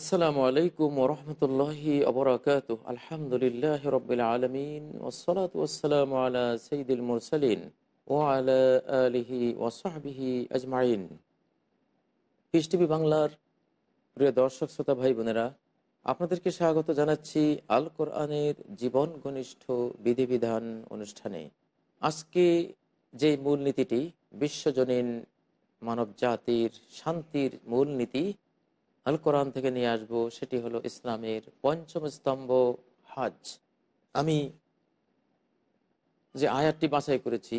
আসসালামু আলাইকুম আলহামদুলিল্লাহ রবিল আলমিন ওসলাত ওসালাম আলা সঈদুল মুরসালিন ও আলা আলিহি ওসাহবিহি আজমাইন। বাংলার প্রিয় দর্শক, শ্রোতা, ভাই, বোনেরা, আপনাদেরকে স্বাগত জানাচ্ছি আল কোরআনের জীবন ঘনিষ্ঠ বিধিবিধান অনুষ্ঠানে। আজকে যে মূলনীতিটি, বিশ্বজনীন মানব জাতির শান্তির মূলনীতি আল কোরআন থেকে নিয়ে আসব, সেটি হলো ইসলামের পঞ্চম স্তম্ভ হজ আমি যে আয়াতটি বাছাই করেছি,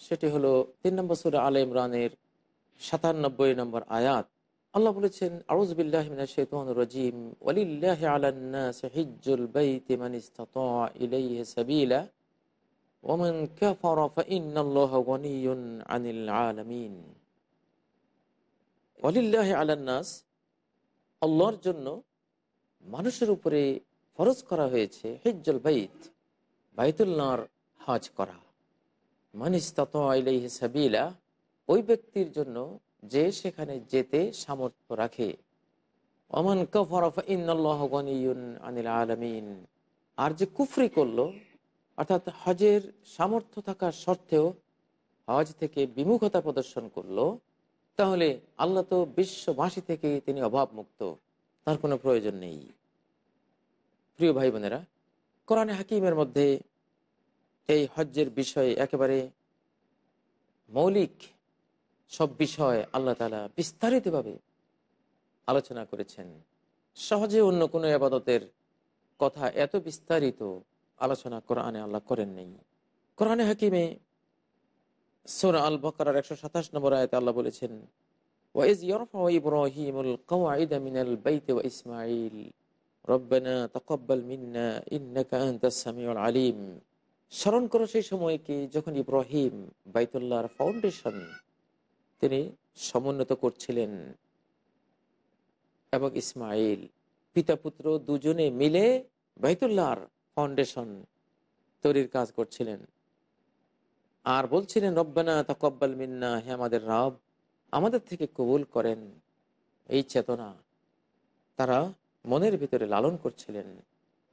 সেটি হলো তিন নম্বর সুর আল ইমরানের সাতানব্বই নম্বর আয়াত। আল্লাহ বলেছেন আউজবিল্লাহ আনিল আলান্নাস আল্লাহর জন্য মানুষের উপরে ফরজ করা হয়েছে হেজ্জল বাইত বাইতুল্লাহর হজ করা। মানিস তত মানিস্তাত সাবিলা, ওই ব্যক্তির জন্য যে সেখানে যেতে সামর্থ্য রাখে। অমান কফরফ আনিল আলমিন। আর যে কুফরি করল, অর্থাৎ হজের সামর্থ্য থাকার সত্ত্বেও হজ থেকে বিমুখতা প্রদর্শন করল তাহলে আল্লাহ তো বিশ্ববাসী থেকে তিনি অভাবমুক্ত। তার কোনো প্রয়োজন নেই। প্রিয় ভাই বোনেরা কোরআনে হাকিমের মধ্যে এই হজ্জের বিষয়ে একেবারে মৌলিক সব বিষয় আল্লাহ তালা বিস্তারিতভাবে আলোচনা করেছেন। সহজে অন্য কোনো আবাদতের কথা এত বিস্তারিত আলোচনা কোরআনে আল্লাহ করেন নেই। কোরআনে হাকিমে সোরা আল বকরার একশো সাতাশ নম্বর আয়তে আল্লাহ বলেছেন ওয়াইজ মিনাল বাইতে ইসমাইল মিন্না আলিম। স্মরণ করো সেই সময়কে যখন ইব্রাহিম বাইতুল্লাহর ফাউন্ডেশন তিনি সমুন্নত করছিলেন এবং ইসমাইল পিতা পুত্র দুজনে মিলে বাইতুল্লাহর ফাউন্ডেশন তৈরির কাজ করছিলেন। আর বলছিলেন, রব্বানা তকব্বাল মিন্না, হে আমাদের রব, আমাদের থেকে কবুল করেন এই চেতনা। তারা মনের ভিতরে লালন করছিলেন,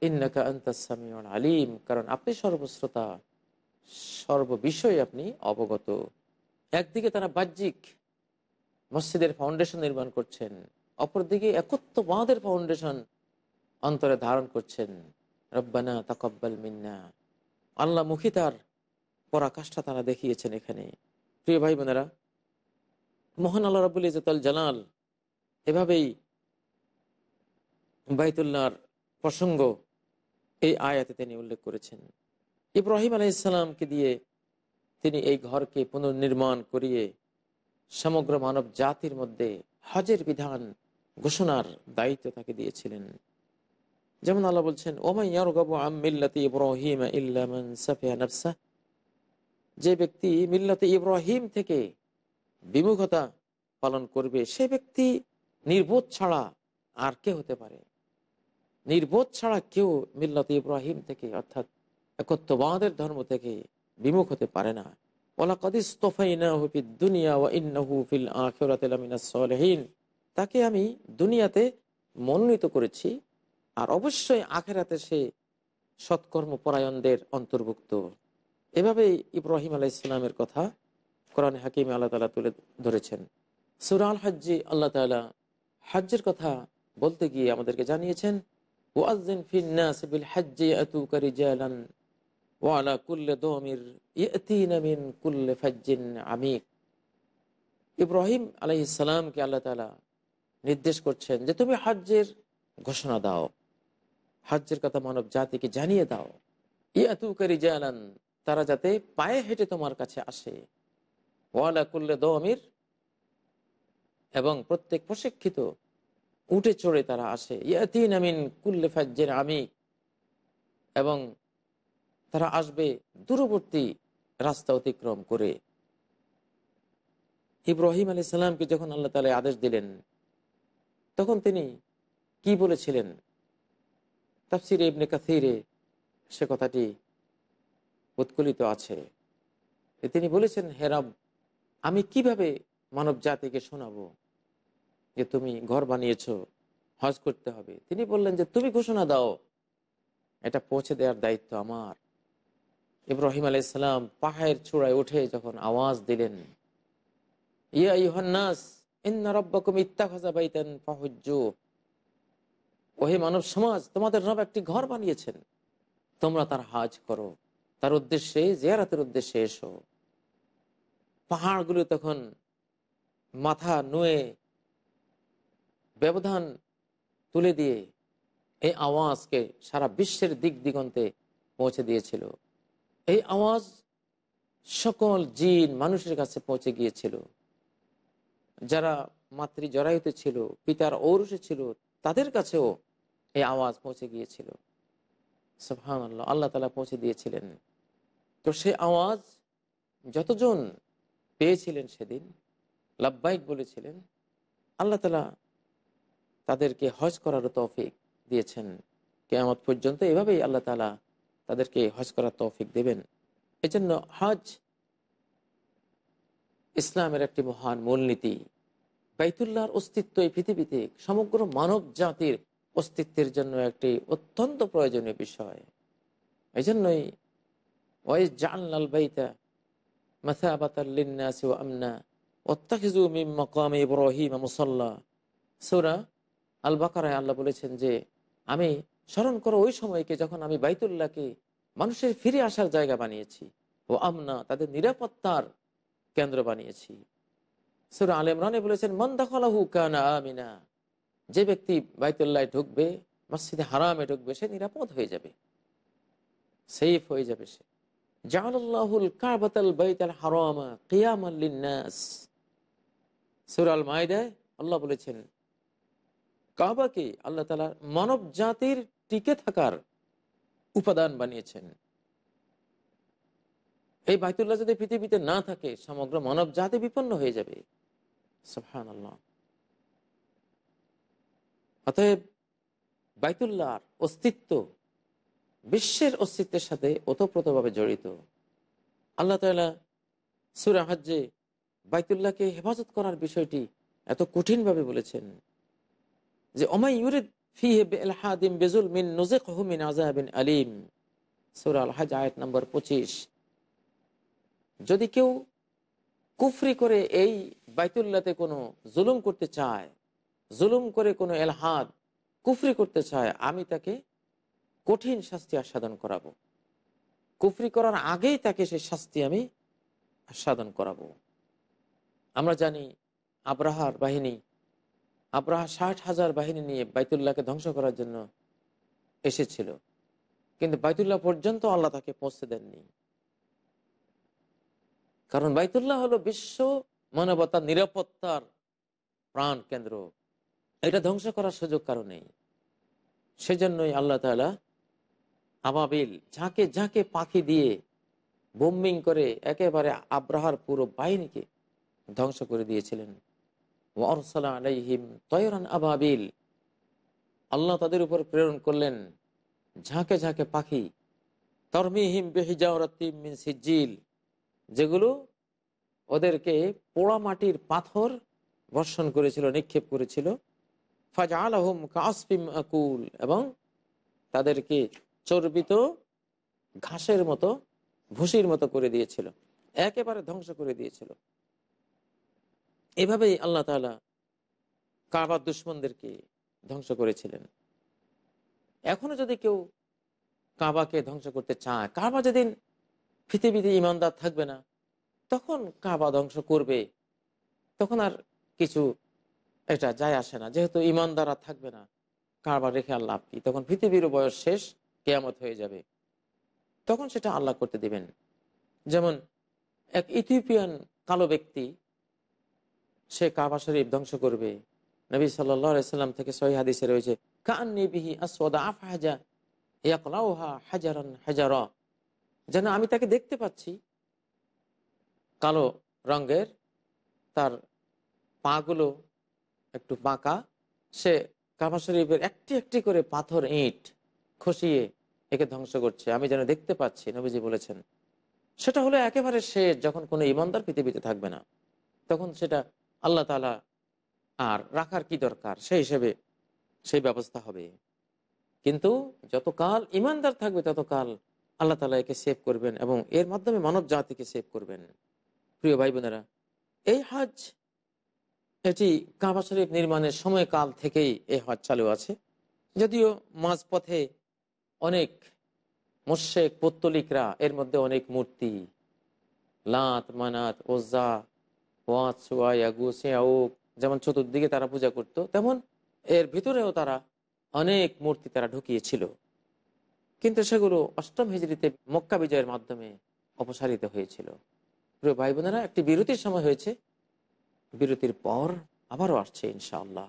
ইন্নাকা আন্তাসামিউল আলিম, কারণ আপনি সর্বশ্রোতা, সর্ববিষয়ে আপনি অবগত। একদিকে তারা বাহ্যিক মসজিদের ফাউন্ডেশন নির্মাণ করছেন, অপরদিকে একত্ববাদের ফাউন্ডেশন অন্তরে ধারণ করছেন, রব্বানা তাকব্বাল মিন্না, আল্লাহ মুখী তার পরাকাষ্ঠা তারা দেখিয়েছেন এখানে। প্রিয় ভাই বোনেরা, মোহন আল্লাহ রাবুল ইজতাল জালাল এভাবেই বাইতুল্লাহর প্রসঙ্গ এই আয়াতে তিনি উল্লেখ করেছেন। ইব্রাহিম আলাই ইসলামকে দিয়ে তিনি এই ঘরকে পুনর্নির্মাণ করিয়ে সমগ্র মানব জাতির মধ্যে হজের বিধান ঘোষণার দায়িত্ব তাকে দিয়েছিলেন। যেমন আল্লাহ বলছেন ওমাইয়ারগাবু আমিল্লাতি ইব্রাহিম ইল্লামান সাফিয়া যে ব্যক্তি মিল্লাতে ইব্রাহিম থেকে বিমুখতা পালন করবে, সে ব্যক্তি নির্বোধ ছাড়া আর কে হতে পারে? নির্বোধ ছাড়া কেউ মিল্লাতে ইব্রাহিম থেকে, অর্থাৎ একত্ববাদের ধর্ম থেকে বিমুখ হতে পারে না। তাকে আমি দুনিয়াতে মনোনীত করেছি আর অবশ্যই আখেরাতে সে সৎকর্ম পরায়ণদের অন্তর্ভুক্ত। এভাবেই ইব্রাহিম আলাহ ইসলামের কথা কোরআন হাকিম আল্লাহ তালা তুলে ধরেছেন। সুরাল হাজ্জি আল্লাহ তালা হাজ্যের কথা বলতে গিয়ে আমাদেরকে জানিয়েছেন ওয়াজিন ফিন্নাস বিল হাজ্জি আতুকা রিজালান ওয়ালা কুল্লে কুল্লে ফাজ্জিন আমিক ইব্রাহিম আলাইহিস সালামকে আল্লাহ তাআলা নির্দেশ করছেন যে, তুমি হাজ্যের ঘোষণা দাও। হাজ্যের কথা মানব জাতিকে জানিয়ে দাও। ইয়াতুকারি জালান তারা যাতে পায়ে হেঁটে তোমার কাছে আসে। ওয়ালা করলে দমির এবং প্রত্যেক প্রশিক্ষিত উঠে চড়ে তারা আসে। ইয়াতিন আমিন কুল্লে ফাজ্জের আমি এবং তারা আসবে দূরবর্তী রাস্তা অতিক্রম করে। ইব্রাহিম আলী সাল্লামকে যখন আল্লাহ তালা আদেশ দিলেন, তখন তিনি কি বলেছিলেন? তাফসিরে ইবনে কাথিরে সে কথাটি উৎকলিত আছে। তিনি বলেছেন হেরাব আমি কীভাবে মানব জাতিকে শোনাবো যে তুমি ঘর বানিয়েছ, হজ করতে হবে? তিনি বললেন যে, তুমি ঘোষণা দাও, এটা পৌঁছে দেওয়ার দায়িত্ব আমার। ইব্রাহিম আলাইসালাম পাহাড়ের চূড়ায় উঠে যখন আওয়াজ দিলেন, ইয়া রব্বাকুম ইত্তাখাযা বাইতান মানব সমাজ, তোমাদের রব একটি ঘর বানিয়েছেন, তোমরা তার হাজ করো। তার উদ্দেশ্যে, জিয়ারাতের উদ্দেশ্যে এসো। পাহাড়গুলো তখন মাথা নুয়ে ব্যবধান তুলে দিয়ে এই আওয়াজকে সারা বিশ্বের দিক দিগন্তে পৌঁছে দিয়েছিল। এই আওয়াজ সকল জিন মানুষের কাছে পৌঁছে গিয়েছিল। যারা মাতৃ জরায়ুতে ছিল, পিতার ঔরসে ছিল, তাদের কাছেও এই আওয়াজ পৌঁছে গিয়েছিল। সুহান আল্লাহ আল্লাহ তালা পৌঁছে দিয়েছিলেন। তো সে আওয়াজ যতজন পেয়েছিলেন সেদিন লাভবাইক বলেছিলেন, আল্লাহ তালা তাদেরকে হজ করার তৌফিক দিয়েছেন। কেয়ামত পর্যন্ত এভাবেই আল্লাহ তালা তাদেরকে হজ করার তৌফিক দেবেন। এজন্য হজ ইসলামের একটি মহান মূলনীতি। বাইতুল্লাহর অস্তিত্ব এই পৃথিবীতে সমগ্র মানব জাতির অস্তিত্বের জন্য একটি অত্যন্ত প্রয়োজনীয় বিষয়। এই জন্যই আল আল্লাহ বলেছেন যে, আমি স্মরণ করো ওই সময়কে যখন আমি বাইতুল্লাহকে মানুষের ফিরে আসার জায়গা বানিয়েছি ও আমনা তাদের নিরাপত্তার কেন্দ্র বানিয়েছি। সুরা আল ইমরানে বলেছেন, মন দখলাহু কানা আমিনা। যে ব্যক্তি বাইতুল্লাহ ঢুকবে, মসজিদে হারামে ঢুকবে, সে নিরাপদ হয়ে যাবে। সেফ হয়ে যাবে সে। জাহানুল্লাহুল কাবাতাল বাইতাল হারামা কিয়ামাল্লিন্নাস সুরাল মায়দায় আল্লাহ বলেছেন, কাবাকে আল্লাহ তালা মানব জাতির টিকে থাকার উপাদান বানিয়েছেন। এই বাইতুল্লাহ যদি পৃথিবীতে না থাকে, সমগ্র মানব জাতি বিপন্ন হয়ে যাবে। আল্লাহ অতএব বাইতুল্লাহর অস্তিত্ব বিশ্বের অস্তিত্বের সাথে ওতপ্রোতভাবে জড়িত। আল্লাহ তালা সুরা বাইতুল্লাহকে হেফাজত করার বিষয়টি এত কঠিনভাবে বলেছেন যে অমাই ইউরিদ ফি ফিহাদিম বেজুল মিন নজেক হুমিন আজাবিন আলিম। সুরা আল হাজ আয়াত নম্বর পঁচিশ। যদি কেউ কুফরি করে এই বাইতুল্লাতে কোনো জুলুম করতে চায়, জুলুম করে কোনো এলহাদ কুফরি করতে চায়, আমি তাকে কঠিন শাস্তি আস্বাদন করাবো। কুফরি করার আগেই তাকে সেই শাস্তি আমি আস্বাদন করাবো। আমরা জানি আব্রাহার বাহিনী, আব্রাহা ষাট হাজার বাহিনী নিয়ে বাইতুল্লাহকে ধ্বংস করার জন্য এসেছিল। কিন্তু বাইতুল্লাহ পর্যন্ত আল্লাহ তাকে পৌঁছে দেননি। কারণ বাইতুল্লাহ হলো বিশ্ব মানবতার নিরাপত্তার প্রাণ কেন্দ্র। এটা ধ্বংস করার সুযোগ কারণেই সেজন্যই আল্লাহ তালা আবাবিল ঝাঁকে ঝাঁকে পাখি দিয়ে বোম্বিং করে একেবারে আব্রাহার পুরো বাহিনীকে ধ্বংস করে দিয়েছিলেন। তয়রান আবাবিল। আল্লাহ তাদের উপর প্রেরণ করলেন ঝাঁকে ঝাঁকে পাখি। তরমিহিম বেহিজাওরাতিম মিন সিজিল যেগুলো ওদেরকে পোড়া মাটির পাথর বর্ষণ করেছিল, নিক্ষেপ করেছিল। ফাজ আলহম কাসপিম আকুল, এবং তাদেরকে চর্বিত ঘাসের মতো, ভুসির মতো করে দিয়েছিল। একেবারে ধ্বংস করে দিয়েছিল। এভাবেই আল্লাহ তালা কাবার দুশ্মনদেরকে ধ্বংস করেছিলেন। এখনও যদি কেউ কাবাকে ধ্বংস করতে চায়, কাবা যেদিন পৃথিবীতে ইমানদার থাকবে না, তখন কাবা ধ্বংস করবে, তখন আর কিছু এটা যায় আসে না। যেহেতু ইমানদার আর থাকবে না কারবার রেখে আর লাভ কি? তখন পৃথিবীর বয়স শেষ কেয়ামত হয়ে যাবে। তখন সেটা আল্লাহ করতে দিবেন। যেমন এক ইথিওপিয়ান কালো ব্যক্তি, সে কাবা শরীফ ধ্বংস করবে। নবী সাল্লাম থেকে সহি হাদিসে রয়েছে ইয়াকলাউহা হাজারান হাজারা। যেন আমি তাকে দেখতে পাচ্ছি। কালো রঙের তার পাগুলো একটু বাঁকা। সে কাবা শরীফের একটি একটি করে পাথর, ইট খসিয়ে একে ধ্বংস করছে। আমি যেন দেখতে পাচ্ছি, নবীজি বলেছেন, সেটা হলো একেবারে শেষ, যখন কোনো ইমানদার পৃথিবীতে থাকবে না, তখন সেটা আল্লাহ তালা আর রাখার কি দরকার? সেই হিসেবে সেই ব্যবস্থা হবে। কিন্তু যতকাল ইমানদার থাকবে, ততকাল আল্লাহ তালা একে সেভ করবেন এবং এর মাধ্যমে মানব জাতিকে সেভ করবেন। প্রিয় ভাই বোনেরা, এই হজ, এটি কাবা শরীফ নির্মাণের সময়কাল থেকেই এই হজ চালু আছে। যদিও মাঝপথে অনেক মোশেক পত্তলিকরা, এর মধ্যে অনেক মূর্তি। লাত, মানাত ওজা ওয়াত সুয়াগু সিয়াউক যেমন চতুর্দিকে তারা পূজা করত, তেমন এর ভিতরেও তারা অনেক মূর্তি তারা ঢুকিয়েছিল। কিন্তু সেগুলো অষ্টম হিজড়িতে মক্কা বিজয়ের মাধ্যমে অপসারিত হয়েছিল। প্রিয় ভাই বোনেরা একটি বিরতির সময় হয়েছে। বিরতির পর আবারও আসছে ইনশাআল্লাহ।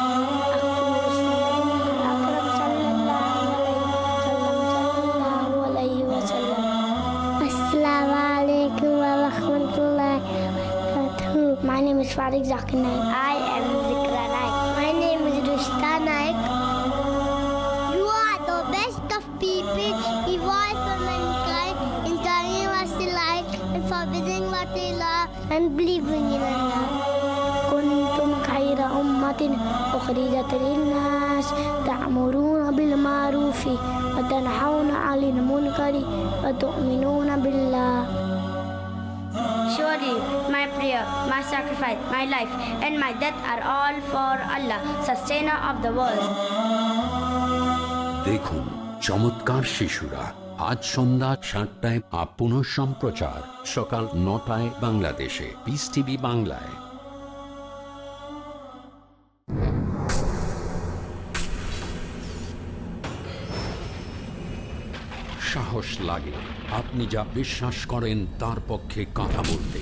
name is Farid Zakir Naik. I am Zikra Naik. My name is Rushta Naik. You are the best of people, evolved for mankind, in telling what they like and forbidding what they love and believing in Allah. كنتم خير أمة أخرجت للناس تأمرون بالمعروف وتنحون عن المنكر وتؤمنون بالله prayer, my sacrifice, my life, and my death are all for Allah, sustainer of the world. দেখুন চমৎকার শিশুরা আজ সন্ধ্যা সাতটায় বা পুনঃ সম্প্রচার সকাল নটায় বাংলাদেশে পিস টিভি বাংলায় সাহস লাগে আপনি যা বিশ্বাস করেন তার পক্ষে কথা বলতে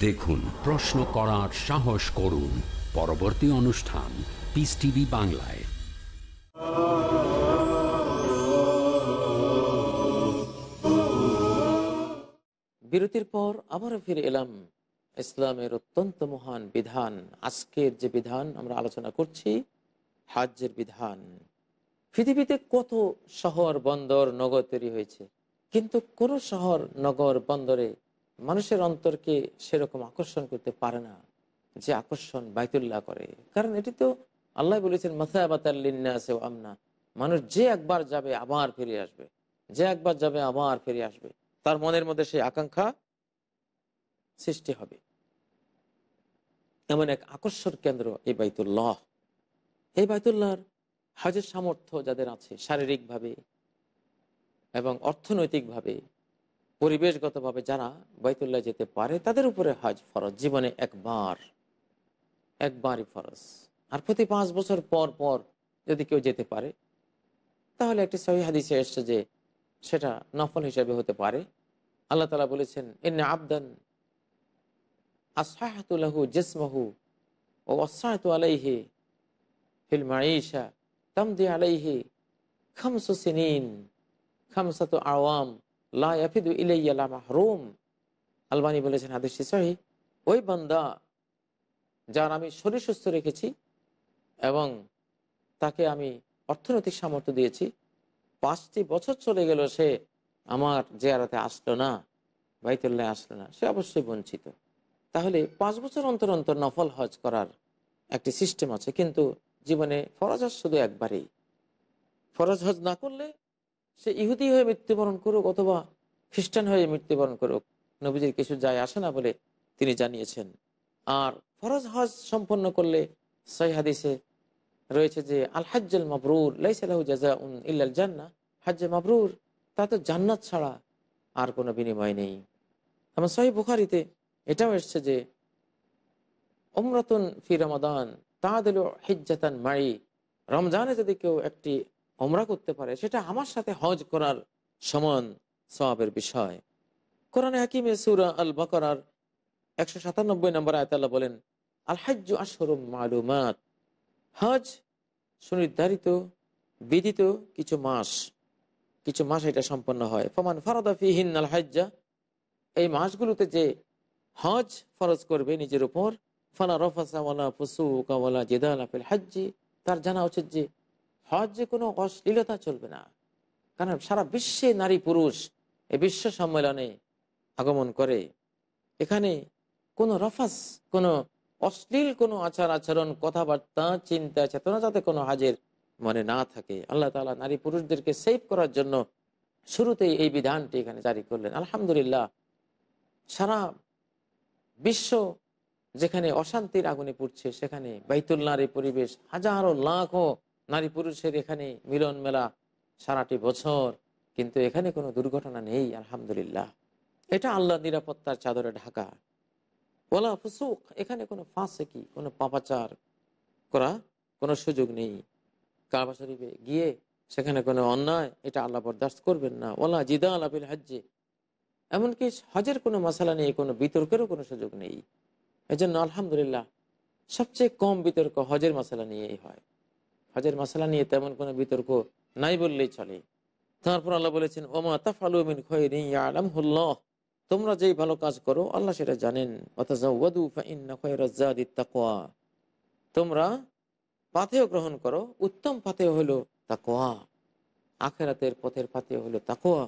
দেখুন, প্রশ্ন করার সাহস করুন। পরবর্তী অনুষ্ঠান পিস টিভি বাংলায়। বিরতির পর আবারও ফিরে এলাম। ইসলামের অত্যন্ত মহান বিধান, আজকের যে বিধান আমরা আলোচনা করছি, হাজ্যের বিধান। পৃথিবীতে কত শহর, বন্দর, নগর তৈরি হয়েছে, কিন্তু কোন শহর, নগর, বন্দরে মানুষের অন্তরকে সেরকম আকর্ষণ করতে পারে না যে আকর্ষণ বাইতুল্লাহ করে। কারণ এটি তো আল্লাহ বলেছেন মাথাবাতাল্লিন্না আছে আমনা। মানুষ যে একবার যাবে, আবার ফিরে আসবে। যে একবার যাবে, আবার ফিরে আসবে। তার মনের মধ্যে সেই আকাঙ্ক্ষা সৃষ্টি হবে। এমন এক আকর্ষণ কেন্দ্র এই বাইতুল্লাহ। এই বাইতুল্লাহর হজের সামর্থ্য যাদের আছে, শারীরিকভাবে এবং অর্থনৈতিকভাবে পরিবেশগতভাবে যারা বাইতুল্লাহ যেতে পারে, তাদের উপরে হজ ফরজ। জীবনে একবার, একবারই ফরজ। আর প্রতি পাঁচ বছর পর পর যদি কেউ যেতে পারে, তাহলে একটি সহি হাদিসে এসছে যে সেটা নফল হিসেবে হতে পারে। আল্লাহ তালা বলেছেন এনে আবদান আসাহাতুল্লাহু জেসমহু ও অসাহাতু আলাইহে ফিল মাঈশা তামদি আলাইহে খামসু সিনিন, খামসাতু আওয়াম লা ইয়াফিদু ইলাইয়া লা মাহরুম। আলবানি বলেছেন, হাদিসটি সহি। ওই বান্দা যার আমি শরীর সুস্থ রেখেছি এবং তাকে আমি অর্থনৈতিক সামর্থ্য দিয়েছি, পাঁচটি বছর চলে গেল সে আমার জেয়ারাতে আসলো না, বাইতুল্লাহ আসলো না, সে অবশ্যই বঞ্চিত। তাহলে পাঁচ বছর অন্তর অন্তর নফল হজ করার একটি সিস্টেম আছে, কিন্তু জীবনে ফরজ হজ শুধু একবারেই। ফরজ হজ না করলে সে ইহুদি হয়ে মৃত্যুবরণ করুক অথবা খ্রিস্টান হয়ে মৃত্যুবরণ করুক, নবীজির কিছু যায় আসে না বলে তিনি জানিয়েছেন। আর ফরজ হজ সম্পন্ন করলে সহি হাদিসে রয়েছে যে, আল হাজ্জুল মাবরুর লাইসালাহু জাজা উন ইল্লাল জান্না। হাজ্জে মাবরুর, তা তো জান্নাত ছাড়া আর কোনো বিনিময় নেই। আমার সহি বুখারিতে এটাও এসছে যে অমরাতুন ফি রমাদান তাঁদের হিজ্জাতান মাই। রমজানে যদি কেউ একটি ওমরা করতে পারে, সেটা আমার সাথে হজ করার সমান সবাবের বিষয়। কোরআনে হাকিমে সুরা আল বকরার একশো সাতানব্বই নম্বর আয়তাল্লাহ বলেন আল হাজ্জু আশরুম মালুমাত। হজ সুনির্ধারিত, বিদিত কিছু মাস কিছু মাস এটা সম্পন্ন হয়। ফমান ফরদা ফিহিন আল হাজ্জা এই মাসগুলোতে যে হজ ফরজ করবে নিজের উপর, ফালা রফাসাওয়ালা ফুসুকাওয়ালা জেদাল আফিল হাজ্জি তার জানা উচিত যে হজে কোনো অশ্লীলতা চলবে না। কারণ সারা বিশ্বে নারী পুরুষ এই বিশ্ব সম্মেলনে আগমন করে। এখানে কোনো রফাস, কোনো অশ্লীল কোনো আচার আচরণ, কথাবার্তা, চিন্তা, চেতনা যাতে কোনো হাজের মনে না থাকে। আল্লাহ তালা নারী পুরুষদেরকে সেভ করার জন্য শুরুতেই এই বিধানটি এখানে জারি করলেন। আলহামদুলিল্লাহ, সারা বিশ্ব যেখানে অশান্তির আগুনে পুড়ছে, সেখানে বাইতুল্লাহর এই পরিবেশ হাজারো, লাখো নারী পুরুষের এখানে মিলন মেলা সারাটি বছর, কিন্তু এখানে কোনো দুর্ঘটনা নেই, আলহামদুলিল্লাহ। এটা আল্লাহ নিরাপত্তার চাদরে ঢাকা। ওলা ফুসুক, এখানে কোনো ফাঁসে কি, কোনো পাপাচার করা কোনো সুযোগ নেই। কাবা শরীফে গিয়ে সেখানে কোনো অন্যায়, এটা আল্লাহ বরদাস্ত করবেন না। ওলা জিদা আলাবিল হজ্জে, এমনকি হজের কোনো মশালা নেই, কোনো বিতর্কেরও কোনো সুযোগ নেই। এজন্য আলহামদুলিল্লাহ, সবচেয়ে কম বিতর্ক হজের মশালা নিয়েই হয়। হজের মশালা নিয়ে তেমন কোনো বিতর্ক নাই বললেই চলে। তারপর আল্লাহ বলেছেন, ওমা তাফালুমিন তোমরা যেই ভালো কাজ করো, আল্লাহ সেটা জানেন। তোমরা পাথেও গ্রহণ করো, উত্তম পাথেও হলো তাকোয়া আখেরাতের পথের পাথেও হলো তাকোয়া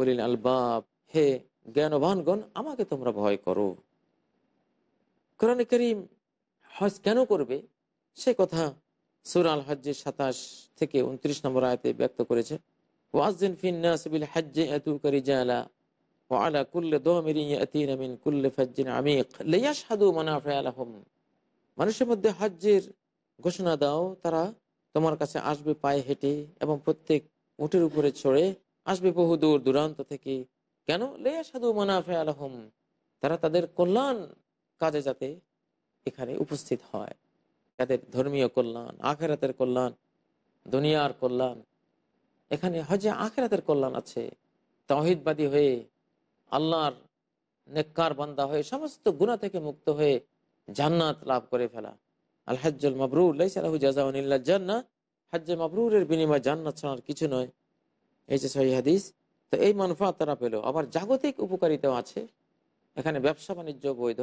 উলিল আলবাব। হে জ্ঞানবানগণ, আমাকে তোমরা ভয় করো। কোরআন করিম হজ কেন করবে? সে কথা সুর আল হজ্জের সাতাশ থেকে উনত্রিশ নম্বর আয়তে ব্যক্ত করেছে ওয়াজিন ফিন্নাস বিল হজ্জে এতুকা রিজালা وعلى كل ضامر يأتين من كل فج عميق ليشهدوا منافع لهم মানুষের মধ্যে হজ্জের ঘোষণা দাও তারা তোমার কাছে আসবে পায়ে হেঁটে এবং প্রত্যেক উঠের উপরে চড়ে আসবে বহু দূর দূরান্ত থেকে কেন লেয়া সাধু মানাফে আলহম তারা তাদের কল্যাণ কাজে যাতে এখানে উপস্থিত হয় তাদের ধর্মীয় কল্যাণ, আখেরাতের কল্যাণ, দুনিয়ার কল্যাণ। এখানে হজে আখেরাতের কল্যাণ আছে। তহিদবাদী হয়ে, আল্লাহর নেককার বান্দা হয়ে, সমস্ত গুণা থেকে মুক্ত হয়ে জান্নাত লাভ করে ফেলা। আল হাজ্জুল মাবরুর লাইসালাহু জাজাউনিল্লাহ জান্নাত হাজ্জে মাবরুরের বিনিময় জান্নাত ছাড়ার কিছু নয়। এই যে সহি হাদিস, তো এই মানফা তারা পেল। আবার জাগতিক উপকারিতাও আছে। এখানে ব্যবসা বাণিজ্য বৈধ।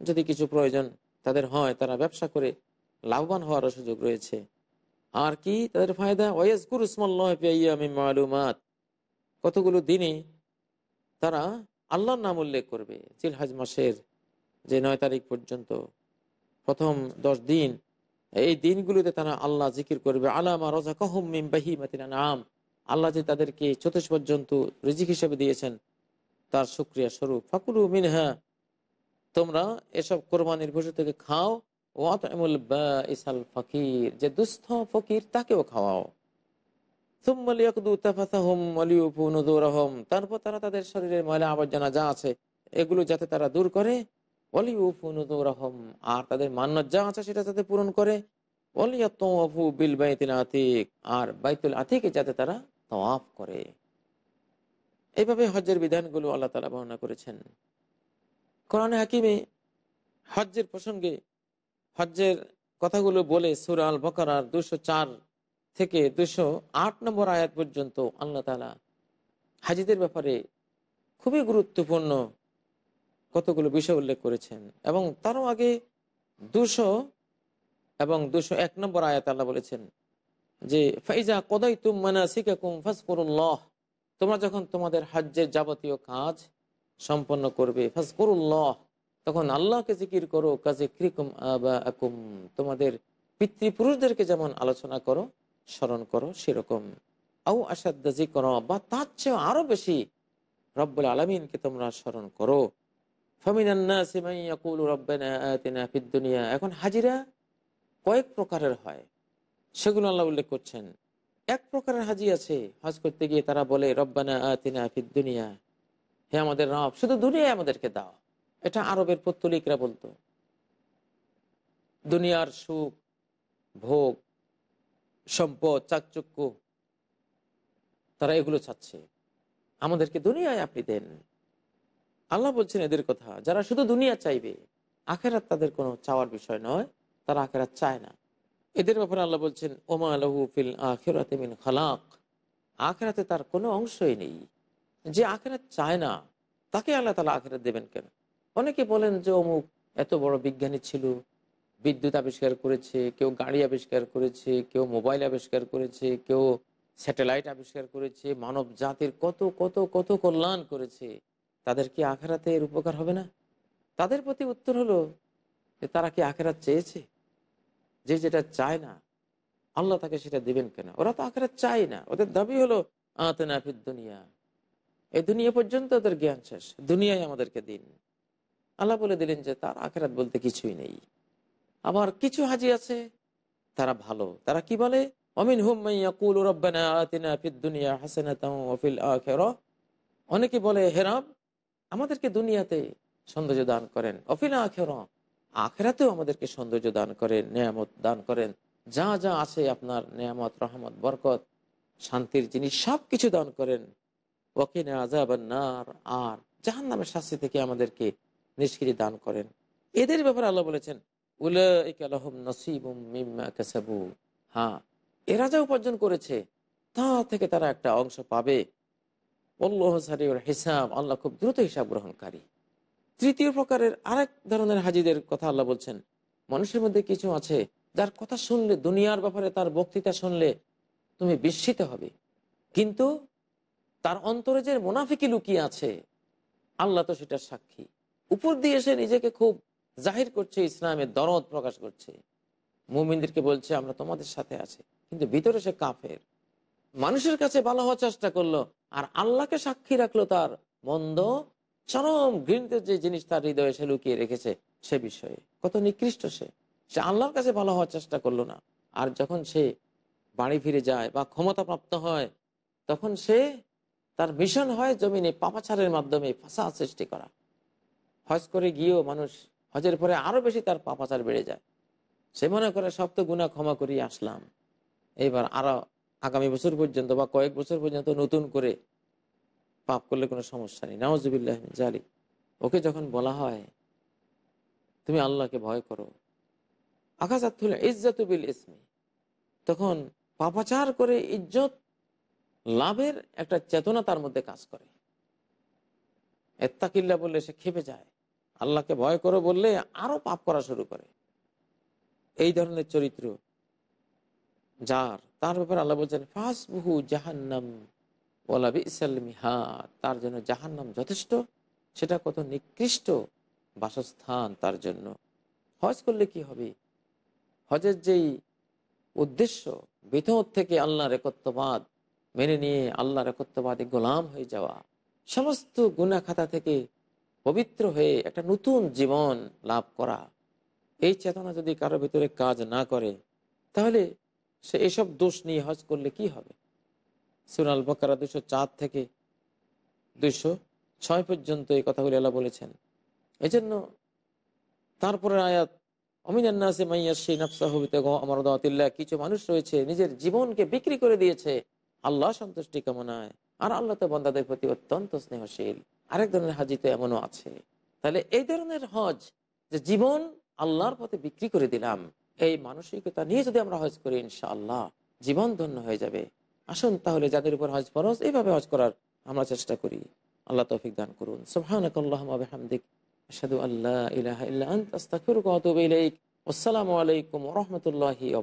যদি কিছু প্রয়োজন তাদের হয়, তারা ব্যবসা করে লাভবান হওয়ার সুযোগ রয়েছে। আর কি? তাদের ফায়দা? ওয়াজকুর উসমাল্লাহ মালুমাত। কতগুলো দিনে তারা আল্লাহর নাম উল্লেখ করবে। জিলহাজ মাসের যে নয় তারিখ পর্যন্ত। প্রথম দশ দিন। এই দিনগুলোতে তারা আল্লাহ জিকির করবে। আলামা রজা কহম মিমবাহি মাতিনা নাম আল্লাহ যে তাদেরকে চতুষ্পদ পর্যন্ত রিজিক হিসেবে দিয়েছেন, তার সুক্রিয়া স্বরূপ। ফাকুলু মিনহা। তোমরা এসব কোরবানির ভুষি থেকে খাও। ওয়াতমুল বা ইসাল ফকির যে দুস্থ ফকির তাকেও খাওয়াও। তারপর তারা তাদের শরীরের ময়লা আবর্জনা যা আছে এগুলো যাতে তারা দূর করে। রহম আর তাদের মান্নত যা আছে সেটা যাতে পূরণ করে। বিল বাইতুল আতিক আর বাইতুল আতিকে যাতে তারা তওয়াফ করে। এইভাবে হজ্জের বিধানগুলো আল্লাহ তালা বর্ণনা করেছেন। কোরআনে হাকিমে হজ্জের প্রসঙ্গে হজ্জের কথাগুলো বলে সুর আল বকরার দুশো চার থেকে দুশো আট নম্বর আয়াত পর্যন্ত আল্লাহ তালা হাজিদের ব্যাপারে খুবই গুরুত্বপূর্ণ কতগুলো বিষয় উল্লেখ করেছেন এবং তারও আগে দুশো এবং দুশো এক নম্বর আয়াত আল্লাহ বলেছেন যে, ফাইজা কদাই তুম মানা শিকাকুম ফাসকুরুল্লাহ তোমরা যখন তোমাদের হাজ্যের যাবতীয় কাজ সম্পন্ন করবে ফাসকুরুল্লাহ তখন আল্লাহকে জিকির করো, কাজে ক্রিকুম আবা আকুম তোমাদের পিতৃপুরুষদেরকে যেমন আলোচনা করো, স্মরণ করো, সেরকম। আউ আসাদ্দাজি করো বা তার চেয়েও আরও বেশি রব্বুল আলমিনকে তোমরা স্মরণ করো। এখন হাজিরা কয়েক প্রকারের হয়, সেগুলো আল্লাহ উল্লেখ করছেন। এক প্রকারের হাজি আছে, হজ করতে গিয়ে তারা বলে, রব্বানা আতিনা দুনিয়া। হে আমাদের রব, শুধু দুনিয়ায় আমাদেরকে দাও। এটা আরবের পত্তলিকরা বলতো। দুনিয়ার সুখ, ভোগ, সম্পদ, চাকচক্য, তারা এগুলো চাচ্ছে। আমাদেরকে দুনিয়ায় আপনি দেন। আল্লাহ বলছেন এদের কথা, যারা শুধু দুনিয়া চাইবে, আখেরাত তাদের কোনো চাওয়ার বিষয় নয়, তারা আখেরাত চায় না। এদের ব্যাপারে আল্লাহ বলছেন, ওমা আলহু ফিল আখেরাতে মিন খালাক। আখেরাতে তার কোনো অংশই নেই। যে আখেরাত চায় না, তাকে আল্লাহ তালা আখেরাত দেবেন কেন? অনেকে বলেন যে অমুক এত বড় বিজ্ঞানী ছিল, বিদ্যুৎ আবিষ্কার করেছে, কেউ গাড়ি আবিষ্কার করেছে, কেউ মোবাইল আবিষ্কার করেছে, কেউ স্যাটেলাইট আবিষ্কার করেছে, মানব জাতির কত কত কত কল্যাণ করেছে, তাদের কি আখেরাতে এর উপকার হবে না? তাদের প্রতি উত্তর হলো যে তারা কি আখেরাত চেয়েছে? যে যেটা চায় না, আল্লাহ তাকে সেটা দিবেন কেন? ওরা তো আখেরাত চায় না। ওদের দাবি হলো আতনাফিদ দুনিয়া। এই দুনিয়া পর্যন্ত ওদের জ্ঞান শেষ। দুনিয়ায় আমাদেরকে দিন। আল্লাহ বলে দিলেন যে, তার আখেরাত বলতে কিছুই নেই। আবার কিছু হাজি আছে, তারা ভালো। তারা কি বলে? অমিন ফিদ দুনিয়া অনেকে বলে হেরাম আমাদেরকে দুনিয়াতে সৌন্দর্য দান করেন অফিল আখের। আখেরাতেও আমাদেরকে সৌন্দর্য দান করেন, নিয়ামত দান করেন। যা যা আছে আপনার নিয়ামত, রহমত, বরকত, শান্তির জিনিস সব কিছু দান করেন। ওকিনে আজাব নার। আর জাহান নামের শাস্তি থেকে আমাদেরকে নিষ্কৃতি দান করেন। এদের ব্যাপারে আল্লাহ বলেছেন হ্যাঁ এরা যা উপার্জন করেছে, তা থেকে তারা একটা অংশ পাবে। হিসাব, আল্লাহ খুব দ্রুত হিসাব গ্রহণকারী। তৃতীয় প্রকারের আরেক ধরনের হাজিদের কথা আল্লাহ বলছেন, মানুষের মধ্যে কিছু আছে যার কথা শুনলে, দুনিয়ার ব্যাপারে তার বক্তৃতা শুনলে তুমি বিস্মিত হবে। কিন্তু তার অন্তরে যে মোনাফিকি লুকিয়ে আছে, আল্লাহ তো সেটার সাক্ষী। উপর দিয়ে এসে নিজেকে খুব জাহির করছে, ইসলামের দরদ প্রকাশ করছে। মুমিনদেরকে বলছে, আমরা তোমাদের সাথে আছি। কিন্তু ভিতরে সে কাফের। মানুষের কাছে ভালো হওয়ার চেষ্টা করল, আর আল্লাহকে সাক্ষী রাখল তার মন্দ, চরম ঘৃণিত যে জিনিস তার হৃদয়ে সে লুকিয়ে রেখেছে, সে বিষয়ে। কত নিকৃষ্ট সে। সে আল্লাহর কাছে ভালো হওয়ার চেষ্টা করল না। আর যখন সে বাড়ি ফিরে যায় বা ক্ষমতা প্রাপ্ত হয়, তখন সে তার মিশন হয় জমিনে পাপাচারের মাধ্যমে ফাঁসা সৃষ্টি করা। হজ করে গিয়েও মানুষ হজের পরে আরও বেশি তার পাপাচার বেড়ে যায়। সে মনে করে সব তো গুণা ক্ষমা করিয়ে আসলাম। এইবার আরও আগামী বছর পর্যন্ত বা কয়েক বছর পর্যন্ত নতুন করে পাপ করলে কোনো সমস্যা নেই। নওয়াজবিল্লাহ জালি ওকে যখন বলা হয়, তুমি আল্লাহকে ভয় করো। আকাশাতুল ইজ্জাতুবিল ইসমি। তখন পাপাচার করে ইজ্জত লাভের একটা চেতনা তার মধ্যে কাজ করে। এত্তাকিল্লা বললে সে খেপে যায়। আল্লাহকে ভয় করো বললে আরও পাপ করা শুরু করে। এই ধরনের চরিত্র যার, তার ব্যাপারে আল্লাহ বলছেন ফাঁস বহু জাহান্নাম ওলাবি তার জন্য জাহান্নাম যথেষ্ট, সেটা কত নিকৃষ্ট বাসস্থান তার জন্য। হজ করলে কি হবে? হজের যেই উদ্দেশ্য বিধত থেকে আল্লাহর একত্ববাদ, মেনে নিয়ে আল্লাহর একত্ববাদে গোলাম হয়ে যাওয়া, সমস্ত গুনা খাতা থেকে পবিত্র হয়ে একটা নতুন জীবন লাভ করা, এই চেতনা যদি কারও ভিতরে কাজ না করে, তাহলে সে এসব দোষ নিয়ে হজ করলে কি হবে? সুনাল বকারা দুশো চার থেকে দুইশো ছয় পর্যন্ত এই কথাগুলি আল্লাহ বলেছেন। এই জন্য তারপরে আয়াত অমিনান্নাসে মাইয়াসি আমার দাওয়াতিল্লাহ কিছু মানুষ রয়েছে নিজের জীবনকে বিক্রি করে দিয়েছে, আল্লাহ সন্তুষ্টি কামনায়, আর আল্লাহ তো বন্দাদের প্রতি অত্যন্ত স্নেহশীল। আরেক ধরনের হাজি তো এমনও আছে। তাহলে এই ধরনের হজ যে জীবন আল্লাহর পথে বিক্রি করে দিলাম, এই মানসিকতা নিয়ে যদি আমরা হজ করি, ইনশাআল্লাহ জীবন ধন্য হয়ে যাবে। আসুন তাহলে যাদের উপর হজ ফরজ, এইভাবে হজ করার আমরা চেষ্টা করি। আল্লাহ তৌফিক দান করুন। আতুবু ইলাইক। আসসালামু আলাইকুম রাহমাতুল্লাহি ওয়া